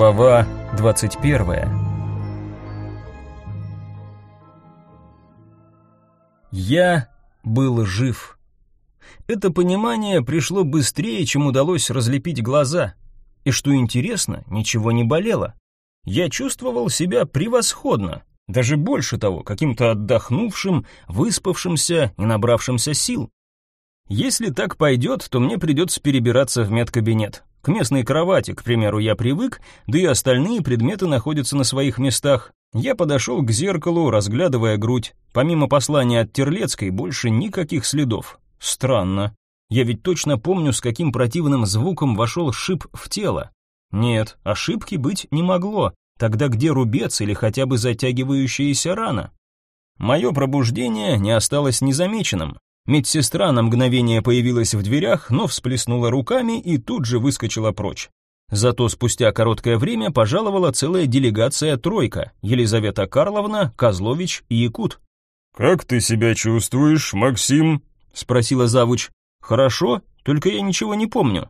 Глава 21 Я был жив. Это понимание пришло быстрее, чем удалось разлепить глаза. И что интересно, ничего не болело. Я чувствовал себя превосходно, даже больше того, каким-то отдохнувшим, выспавшимся и набравшимся сил. Если так пойдет, то мне придется перебираться в медкабинет. К местной кровати, к примеру, я привык, да и остальные предметы находятся на своих местах. Я подошел к зеркалу, разглядывая грудь. Помимо послания от Терлецкой, больше никаких следов. Странно. Я ведь точно помню, с каким противным звуком вошел шип в тело. Нет, ошибки быть не могло. Тогда где рубец или хотя бы затягивающаяся рана? Мое пробуждение не осталось незамеченным. Медсестра на мгновение появилась в дверях, но всплеснула руками и тут же выскочила прочь. Зато спустя короткое время пожаловала целая делегация «тройка» Елизавета Карловна, Козлович и Якут. «Как ты себя чувствуешь, Максим?» — спросила завуч. «Хорошо, только я ничего не помню».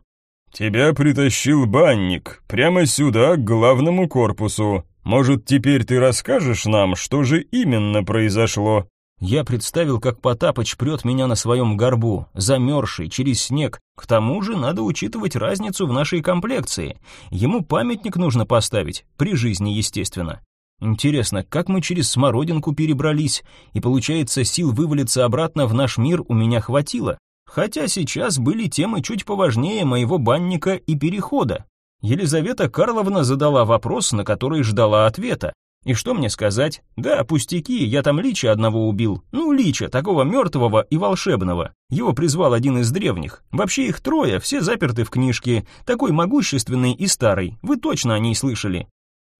«Тебя притащил банник, прямо сюда, к главному корпусу. Может, теперь ты расскажешь нам, что же именно произошло?» Я представил, как Потапыч прет меня на своем горбу, замерзший, через снег. К тому же надо учитывать разницу в нашей комплекции. Ему памятник нужно поставить, при жизни, естественно. Интересно, как мы через смородинку перебрались, и получается, сил вывалиться обратно в наш мир у меня хватило. Хотя сейчас были темы чуть поважнее моего банника и перехода. Елизавета Карловна задала вопрос, на который ждала ответа. И что мне сказать? Да, пустяки, я там Лича одного убил. Ну, Лича, такого мертвого и волшебного. Его призвал один из древних. Вообще их трое, все заперты в книжке. Такой могущественный и старый. Вы точно о ней слышали.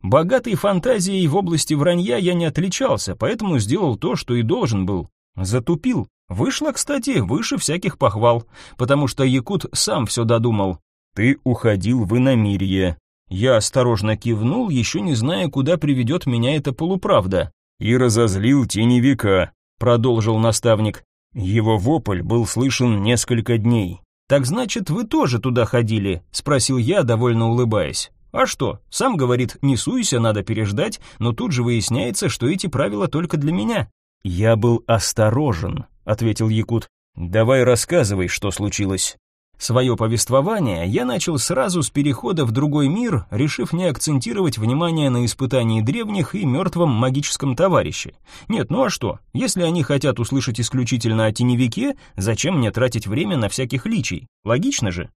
Богатой фантазией в области вранья я не отличался, поэтому сделал то, что и должен был. Затупил. Вышло, кстати, выше всяких похвал, потому что Якут сам все додумал. Ты уходил в иномирье, я осторожно кивнул, еще не зная, куда приведет меня эта полуправда. «И разозлил теневика», — продолжил наставник. Его вопль был слышен несколько дней. «Так значит, вы тоже туда ходили?» — спросил я, довольно улыбаясь. «А что? Сам говорит, не суйся, надо переждать, но тут же выясняется, что эти правила только для меня». «Я был осторожен», — ответил Якут. «Давай рассказывай, что случилось». Свое повествование я начал сразу с перехода в другой мир, решив не акцентировать внимание на испытании древних и мертвом магическом товарище. Нет, ну а что? Если они хотят услышать исключительно о теневике, зачем мне тратить время на всяких личий? Логично же.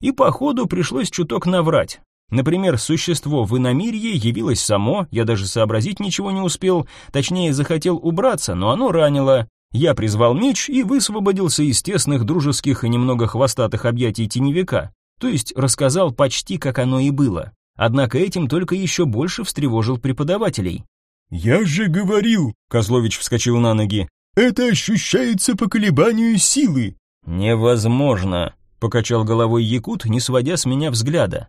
И по ходу пришлось чуток наврать. Например, существо в иномирье явилось само, я даже сообразить ничего не успел, точнее захотел убраться, но оно ранило, я призвал меч и высвободился из тесных дружеских и немного хвостатых объятий теневика, то есть рассказал почти как оно и было. Однако этим только еще больше встревожил преподавателей. «Я же говорил», — Козлович вскочил на ноги, «это ощущается по колебанию силы». «Невозможно», — покачал головой Якут, не сводя с меня взгляда.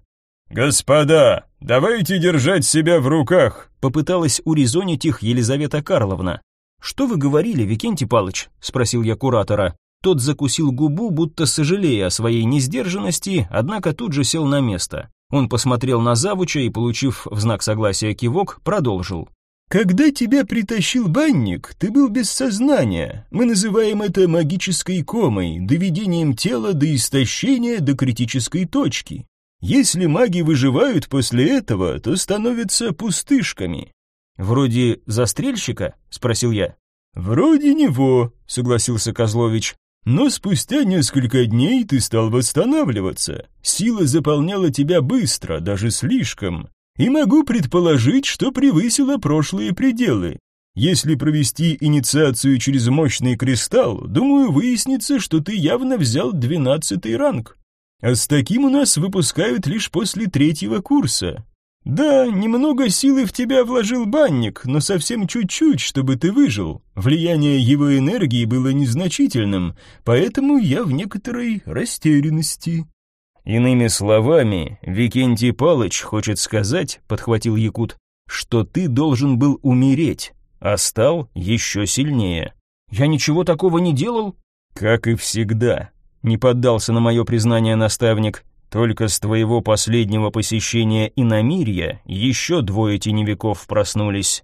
«Господа, давайте держать себя в руках», — попыталась урезонить их Елизавета Карловна. «Что вы говорили, Викентий Палыч?» — спросил я куратора. Тот закусил губу, будто сожалея о своей несдержанности, однако тут же сел на место. Он посмотрел на завуча и, получив в знак согласия кивок, продолжил. «Когда тебя притащил банник, ты был без сознания. Мы называем это магической комой, доведением тела до истощения до критической точки. Если маги выживают после этого, то становятся пустышками. «Вроде застрельщика?» — спросил я. «Вроде него», — согласился Козлович. «Но спустя несколько дней ты стал восстанавливаться. Сила заполняла тебя быстро, даже слишком. И могу предположить, что превысила прошлые пределы. Если провести инициацию через мощный кристалл, думаю, выяснится, что ты явно взял двенадцатый ранг. А с таким у нас выпускают лишь после третьего курса. «Да, немного силы в тебя вложил банник, но совсем чуть-чуть, чтобы ты выжил. Влияние его энергии было незначительным, поэтому я в некоторой растерянности». «Иными словами, Викентий Палыч хочет сказать, — подхватил Якут, — что ты должен был умереть, а стал еще сильнее. Я ничего такого не делал?» «Как и всегда», — не поддался на мое признание наставник. Только с твоего последнего посещения иномирья еще двое теневиков проснулись.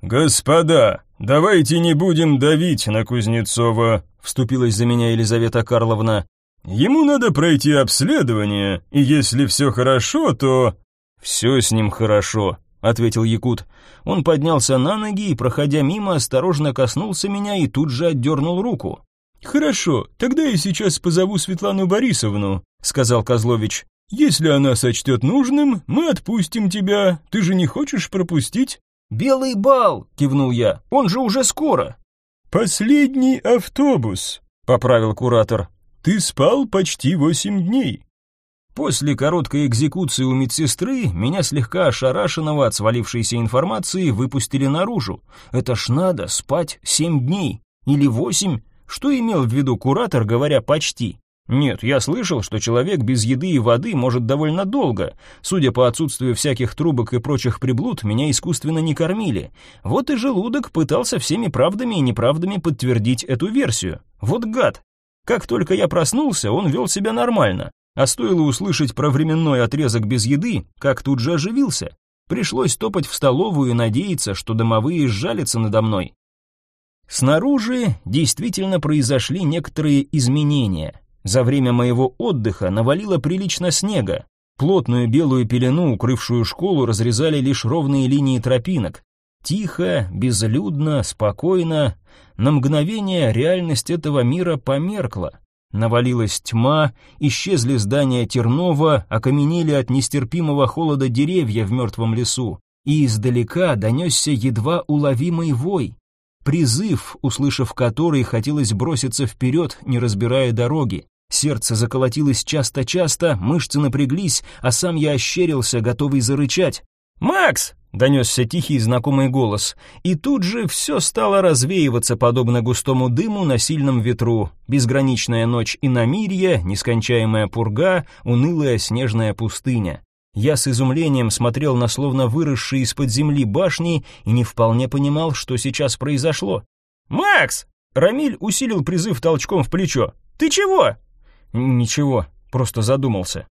«Господа, давайте не будем давить на Кузнецова», вступилась за меня Елизавета Карловна. «Ему надо пройти обследование, и если все хорошо, то...» «Все с ним хорошо», — ответил Якут. Он поднялся на ноги и, проходя мимо, осторожно коснулся меня и тут же отдернул руку. «Хорошо, тогда я сейчас позову Светлану Борисовну», — сказал Козлович. «Если она сочтет нужным, мы отпустим тебя. Ты же не хочешь пропустить?» «Белый бал!» — кивнул я. «Он же уже скоро!» «Последний автобус», — поправил куратор. «Ты спал почти восемь дней». После короткой экзекуции у медсестры меня слегка ошарашенного от свалившейся информации выпустили наружу. Это ж надо спать семь дней. Или восемь. Что имел в виду куратор, говоря «почти»? Нет, я слышал, что человек без еды и воды может довольно долго. Судя по отсутствию всяких трубок и прочих приблуд, меня искусственно не кормили. Вот и желудок пытался всеми правдами и неправдами подтвердить эту версию. Вот гад. Как только я проснулся, он вел себя нормально. А стоило услышать про временной отрезок без еды, как тут же оживился. Пришлось топать в столовую и надеяться, что домовые сжалятся надо мной. Снаружи действительно произошли некоторые изменения. За время моего отдыха навалило прилично снега. Плотную белую пелену, укрывшую школу, разрезали лишь ровные линии тропинок. Тихо, безлюдно, спокойно. На мгновение реальность этого мира померкла. Навалилась тьма, исчезли здания Тернова, окаменели от нестерпимого холода деревья в мертвом лесу. И издалека донесся едва уловимый вой. Призыв, услышав который, хотелось броситься вперед, не разбирая дороги. Сердце заколотилось часто-часто, мышцы напряглись, а сам я ощерился, готовый зарычать. «Макс!» — донесся тихий знакомый голос. И тут же все стало развеиваться, подобно густому дыму на сильном ветру. Безграничная ночь и намирье, нескончаемая пурга, унылая снежная пустыня. Я с изумлением смотрел на словно выросшие из-под земли башни и не вполне понимал, что сейчас произошло. «Макс!» — Рамиль усилил призыв толчком в плечо. «Ты чего?» «Ничего, просто задумался».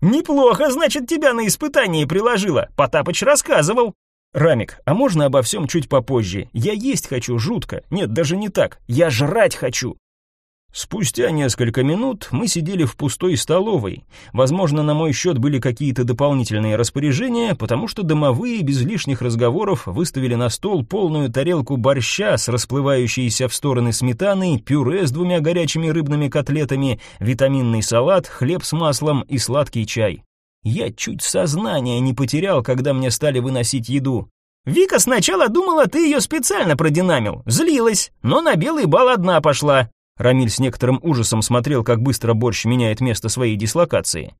«Неплохо, значит, тебя на испытание приложила. Потапыч рассказывал». «Рамик, а можно обо всем чуть попозже? Я есть хочу жутко. Нет, даже не так. Я жрать хочу». Спустя несколько минут мы сидели в пустой столовой. Возможно, на мой счет были какие-то дополнительные распоряжения, потому что домовые без лишних разговоров выставили на стол полную тарелку борща с расплывающейся в стороны сметаной, пюре с двумя горячими рыбными котлетами, витаминный салат, хлеб с маслом и сладкий чай. Я чуть сознание не потерял, когда мне стали выносить еду. Вика сначала думала, ты ее специально продинамил, злилась, но на белый бал одна пошла. Рамиль с некоторым ужасом смотрел, как быстро борщ меняет место своей дислокации.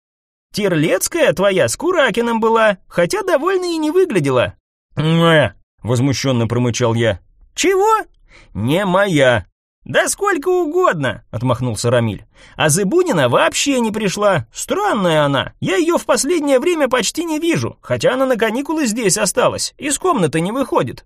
«Терлецкая твоя с Куракиным была, хотя довольно и не выглядела». «Мэ!» — возмущенно промычал я. «Чего?» «Не моя». «Да сколько угодно», — отмахнулся Рамиль. «А Зыбунина вообще не пришла. Странная она. Я ее в последнее время почти не вижу, хотя она на каникулы здесь осталась, из комнаты не выходит.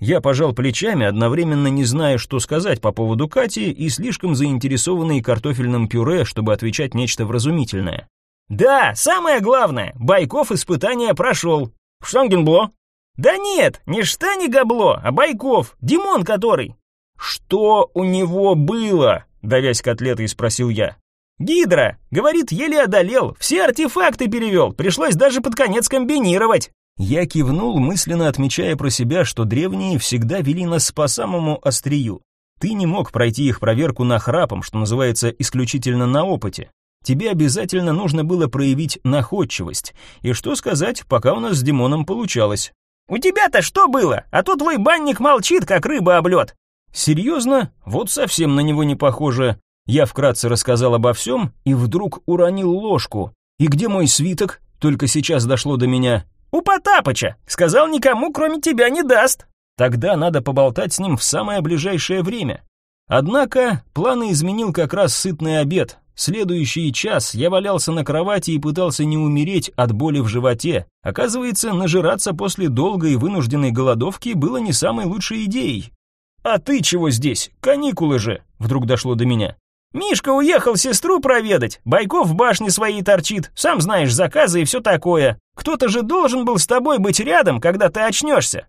Я пожал плечами, одновременно не зная, что сказать по поводу Кати и слишком заинтересованный картофельным пюре, чтобы отвечать нечто вразумительное. «Да, самое главное, Байков испытание прошел. Штангенбло?» «Да нет, не Штани Габло, а Байков, Димон который». «Что у него было?» — давясь котлетой спросил я. «Гидра, говорит, еле одолел, все артефакты перевел, пришлось даже под конец комбинировать». Я кивнул, мысленно отмечая про себя, что древние всегда вели нас по самому острию. Ты не мог пройти их проверку на храпом, что называется, исключительно на опыте. Тебе обязательно нужно было проявить находчивость. И что сказать, пока у нас с Димоном получалось. «У тебя-то что было? А то твой банник молчит, как рыба об лед». «Серьезно? Вот совсем на него не похоже». Я вкратце рассказал обо всем и вдруг уронил ложку. «И где мой свиток?» Только сейчас дошло до меня. «У Потапыча! Сказал, никому, кроме тебя, не даст!» Тогда надо поболтать с ним в самое ближайшее время. Однако планы изменил как раз сытный обед. Следующий час я валялся на кровати и пытался не умереть от боли в животе. Оказывается, нажираться после долгой вынужденной голодовки было не самой лучшей идеей. «А ты чего здесь? Каникулы же!» Вдруг дошло до меня. Мишка уехал сестру проведать, Байков в башне своей торчит, сам знаешь, заказы и все такое. Кто-то же должен был с тобой быть рядом, когда ты очнешься».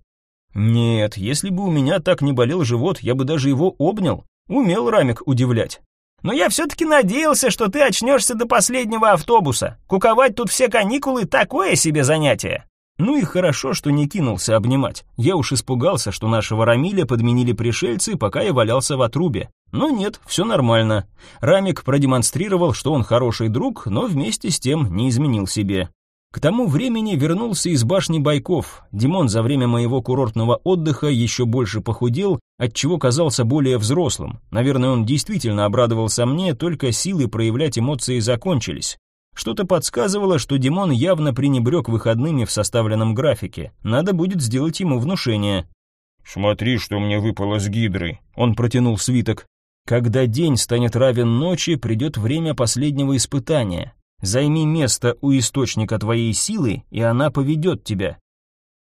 «Нет, если бы у меня так не болел живот, я бы даже его обнял. Умел Рамик удивлять». «Но я все-таки надеялся, что ты очнешься до последнего автобуса. Куковать тут все каникулы — такое себе занятие». Ну и хорошо, что не кинулся обнимать. Я уж испугался, что нашего Рамиля подменили пришельцы, пока я валялся в отрубе. Но нет, все нормально. Рамик продемонстрировал, что он хороший друг, но вместе с тем не изменил себе. К тому времени вернулся из башни Байков. Димон за время моего курортного отдыха еще больше похудел, отчего казался более взрослым. Наверное, он действительно обрадовался мне, только силы проявлять эмоции закончились. Что-то подсказывало, что Димон явно пренебрег выходными в составленном графике. Надо будет сделать ему внушение. «Смотри, что мне выпало с гидры», — он протянул свиток. «Когда день станет равен ночи, придет время последнего испытания. Займи место у источника твоей силы, и она поведет тебя».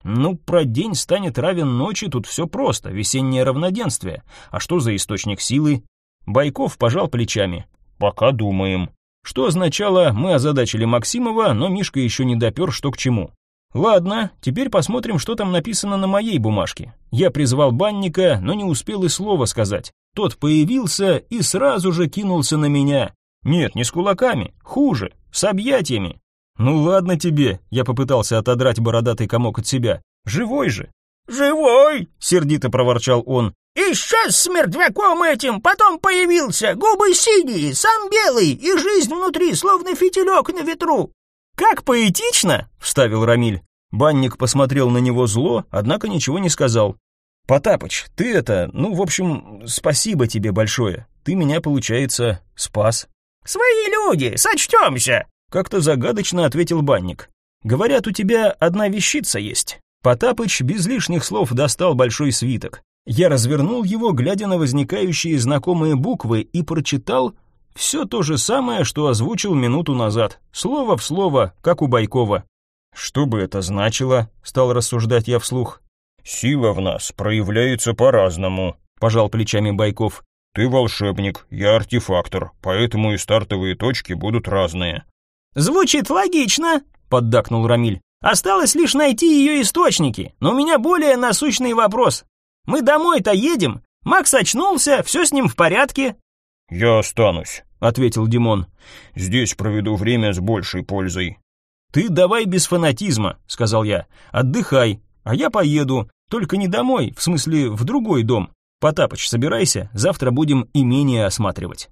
Ну, про день станет равен ночи, тут все просто, весеннее равноденствие. А что за источник силы? Байков пожал плечами. «Пока думаем». Что означало, мы озадачили Максимова, но Мишка еще не допер, что к чему. Ладно, теперь посмотрим, что там написано на моей бумажке. Я призвал банника, но не успел и слова сказать. Тот появился и сразу же кинулся на меня. Нет, не с кулаками, хуже, с объятиями. Ну ладно тебе, я попытался отодрать бородатый комок от себя. Живой же. Живой, сердито проворчал он. Исчез с мертвяком этим, потом появился, губы синие, сам белый, и жизнь внутри, словно фитилек на ветру. Как поэтично, вставил Рамиль. Банник посмотрел на него зло, однако ничего не сказал. Потапыч, ты это, ну, в общем, спасибо тебе большое. Ты меня, получается, спас. Свои люди, сочтемся, как-то загадочно ответил банник. Говорят, у тебя одна вещица есть. Потапыч без лишних слов достал большой свиток. Я развернул его, глядя на возникающие знакомые буквы, и прочитал все то же самое, что озвучил минуту назад, слово в слово, как у Байкова. «Что бы это значило?» — стал рассуждать я вслух. «Сила в нас проявляется по-разному», — пожал плечами Байков. «Ты волшебник, я артефактор, поэтому и стартовые точки будут разные». «Звучит логично», — поддакнул Рамиль. «Осталось лишь найти ее источники, но у меня более насущный вопрос. Мы домой-то едем. Макс очнулся, все с ним в порядке». «Я останусь», — ответил Димон. «Здесь проведу время с большей пользой». «Ты давай без фанатизма», — сказал я. «Отдыхай, а я поеду. Только не домой, в смысле в другой дом. Потапыч, собирайся, завтра будем имение осматривать».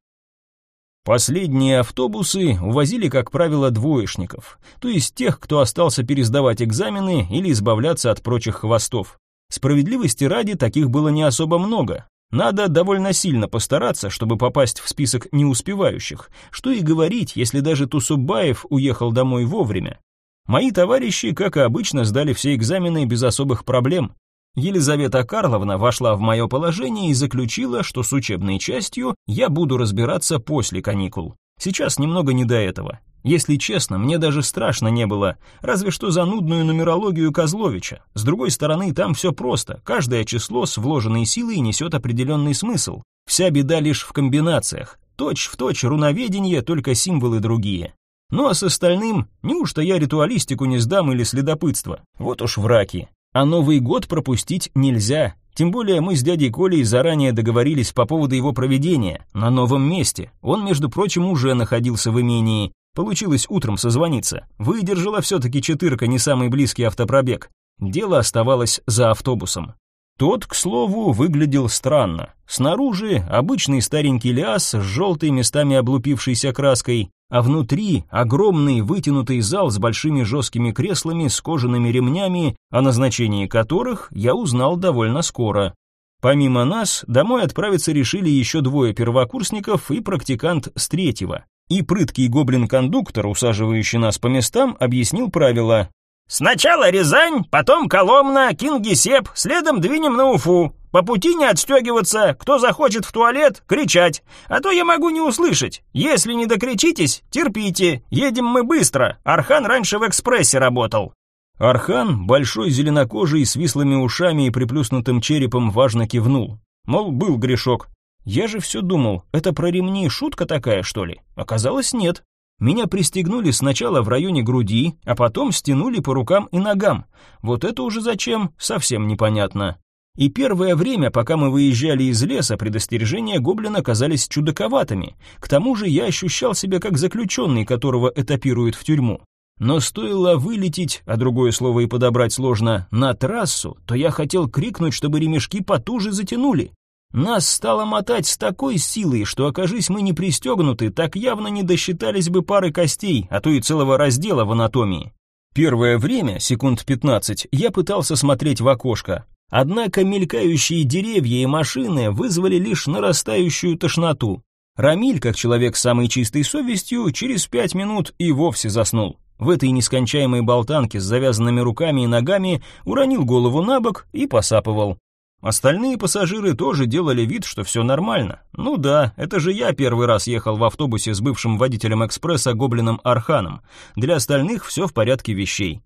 Последние автобусы увозили, как правило, двоечников, то есть тех, кто остался пересдавать экзамены или избавляться от прочих хвостов. Справедливости ради, таких было не особо много. Надо довольно сильно постараться, чтобы попасть в список неуспевающих. Что и говорить, если даже Тусубаев уехал домой вовремя. Мои товарищи, как и обычно, сдали все экзамены без особых проблем. Елизавета Карловна вошла в мое положение и заключила, что с учебной частью я буду разбираться после каникул. Сейчас немного не до этого. Если честно, мне даже страшно не было, разве что за нудную нумерологию Козловича. С другой стороны, там все просто, каждое число с вложенной силой несет определенный смысл. Вся беда лишь в комбинациях. Точь в точь руноведение, только символы другие. Ну а с остальным, неужто я ритуалистику не сдам или следопытство? Вот уж враки. А Новый год пропустить нельзя. Тем более мы с дядей Колей заранее договорились по поводу его проведения, на новом месте. Он, между прочим, уже находился в имении, Получилось утром созвониться. Выдержала все-таки четырка не самый близкий автопробег. Дело оставалось за автобусом. Тот, к слову, выглядел странно. Снаружи обычный старенький ляс с желтой местами облупившейся краской, а внутри огромный вытянутый зал с большими жесткими креслами с кожаными ремнями, о назначении которых я узнал довольно скоро. Помимо нас, домой отправиться решили еще двое первокурсников и практикант с третьего. И прыткий гоблин-кондуктор, усаживающий нас по местам, объяснил правила. «Сначала Рязань, потом Коломна, Кингисепп, следом двинем на Уфу. По пути не отстегиваться, кто захочет в туалет, кричать. А то я могу не услышать. Если не докричитесь, терпите. Едем мы быстро. Архан раньше в экспрессе работал». Архан, большой зеленокожий, с вислыми ушами и приплюснутым черепом, важно кивнул. Мол, был грешок. Я же все думал, это про ремни шутка такая, что ли? Оказалось, нет. Меня пристегнули сначала в районе груди, а потом стянули по рукам и ногам. Вот это уже зачем, совсем непонятно. И первое время, пока мы выезжали из леса, предостережения гоблина казались чудаковатыми. К тому же я ощущал себя как заключенный, которого этапируют в тюрьму. Но стоило вылететь, а другое слово и подобрать сложно, на трассу, то я хотел крикнуть, чтобы ремешки потуже затянули. Нас стало мотать с такой силой, что, окажись мы не пристегнуты, так явно не досчитались бы пары костей, а то и целого раздела в анатомии. Первое время, секунд 15, я пытался смотреть в окошко. Однако мелькающие деревья и машины вызвали лишь нарастающую тошноту. Рамиль, как человек с самой чистой совестью, через пять минут и вовсе заснул. В этой нескончаемой болтанке с завязанными руками и ногами уронил голову на бок и посапывал. Остальные пассажиры тоже делали вид, что все нормально. Ну да, это же я первый раз ехал в автобусе с бывшим водителем экспресса Гоблином Арханом. Для остальных все в порядке вещей.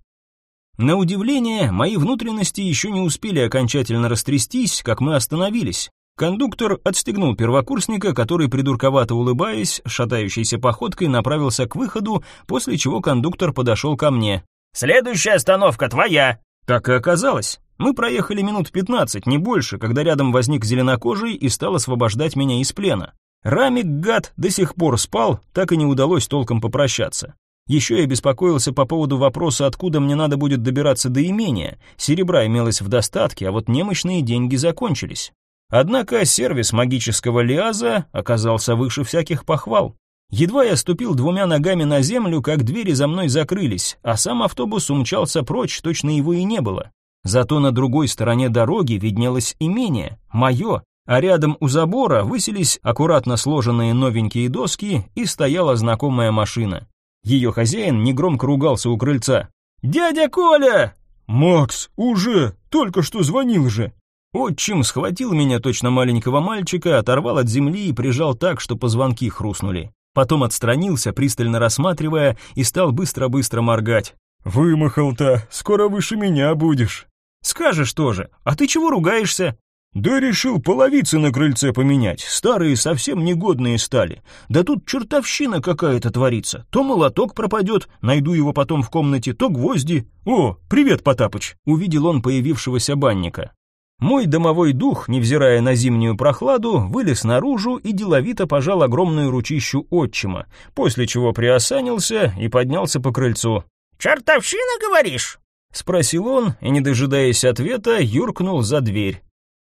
На удивление, мои внутренности еще не успели окончательно растрястись, как мы остановились. Кондуктор отстегнул первокурсника, который, придурковато улыбаясь, шатающейся походкой направился к выходу, после чего кондуктор подошел ко мне. «Следующая остановка твоя!» Так и оказалось. Мы проехали минут пятнадцать, не больше, когда рядом возник зеленокожий и стал освобождать меня из плена. Рамик, гад, до сих пор спал, так и не удалось толком попрощаться. Еще я беспокоился по поводу вопроса, откуда мне надо будет добираться до имения. Серебра имелось в достатке, а вот немощные деньги закончились. Однако сервис магического лиаза оказался выше всяких похвал. Едва я ступил двумя ногами на землю, как двери за мной закрылись, а сам автобус умчался прочь, точно его и не было. Зато на другой стороне дороги виднелось имение, мое, а рядом у забора высились аккуратно сложенные новенькие доски и стояла знакомая машина. Ее хозяин негромко ругался у крыльца. «Дядя Коля!» «Макс, уже! Только что звонил же!» Отчим схватил меня, точно маленького мальчика, оторвал от земли и прижал так, что позвонки хрустнули. Потом отстранился, пристально рассматривая, и стал быстро-быстро моргать. «Вымахал-то, скоро выше меня будешь». Скажешь тоже. А ты чего ругаешься? Да решил половицы на крыльце поменять. Старые совсем негодные стали. Да тут чертовщина какая-то творится. То молоток пропадет, найду его потом в комнате, то гвозди. О, привет, Потапыч. Увидел он появившегося банника. Мой домовой дух, невзирая на зимнюю прохладу, вылез наружу и деловито пожал огромную ручищу отчима, после чего приосанился и поднялся по крыльцу. «Чертовщина, говоришь?» Спросил он и, не дожидаясь ответа, юркнул за дверь.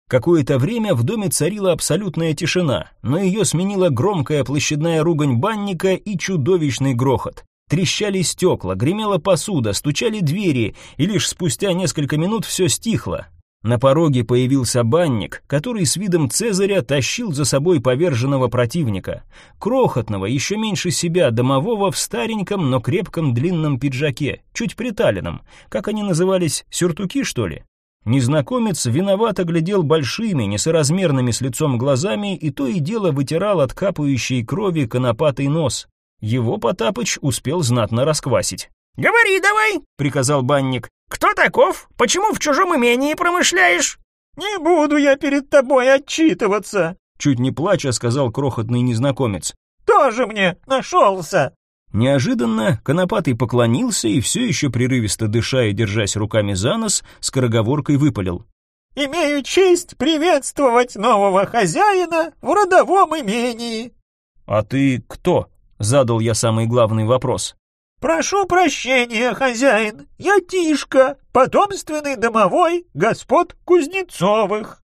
Какое-то время в доме царила абсолютная тишина, но ее сменила громкая площадная ругань банника и чудовищный грохот. Трещали стекла, гремела посуда, стучали двери, и лишь спустя несколько минут все стихло, на пороге появился банник, который с видом Цезаря тащил за собой поверженного противника, крохотного, еще меньше себя, домового в стареньком, но крепком длинном пиджаке, чуть приталенном, как они назывались, сюртуки, что ли? Незнакомец виновато глядел большими, несоразмерными с лицом глазами и то и дело вытирал от капающей крови конопатый нос. Его Потапыч успел знатно расквасить. «Говори давай!» — приказал банник. «Кто таков? Почему в чужом имении промышляешь?» «Не буду я перед тобой отчитываться», — чуть не плача сказал крохотный незнакомец. «Тоже мне нашелся». Неожиданно Конопатый поклонился и все еще прерывисто дыша и держась руками за нос, скороговоркой выпалил. «Имею честь приветствовать нового хозяина в родовом имении». «А ты кто?» — задал я самый главный вопрос. «Прошу прощения, хозяин, я Тишка, потомственный домовой господ Кузнецовых».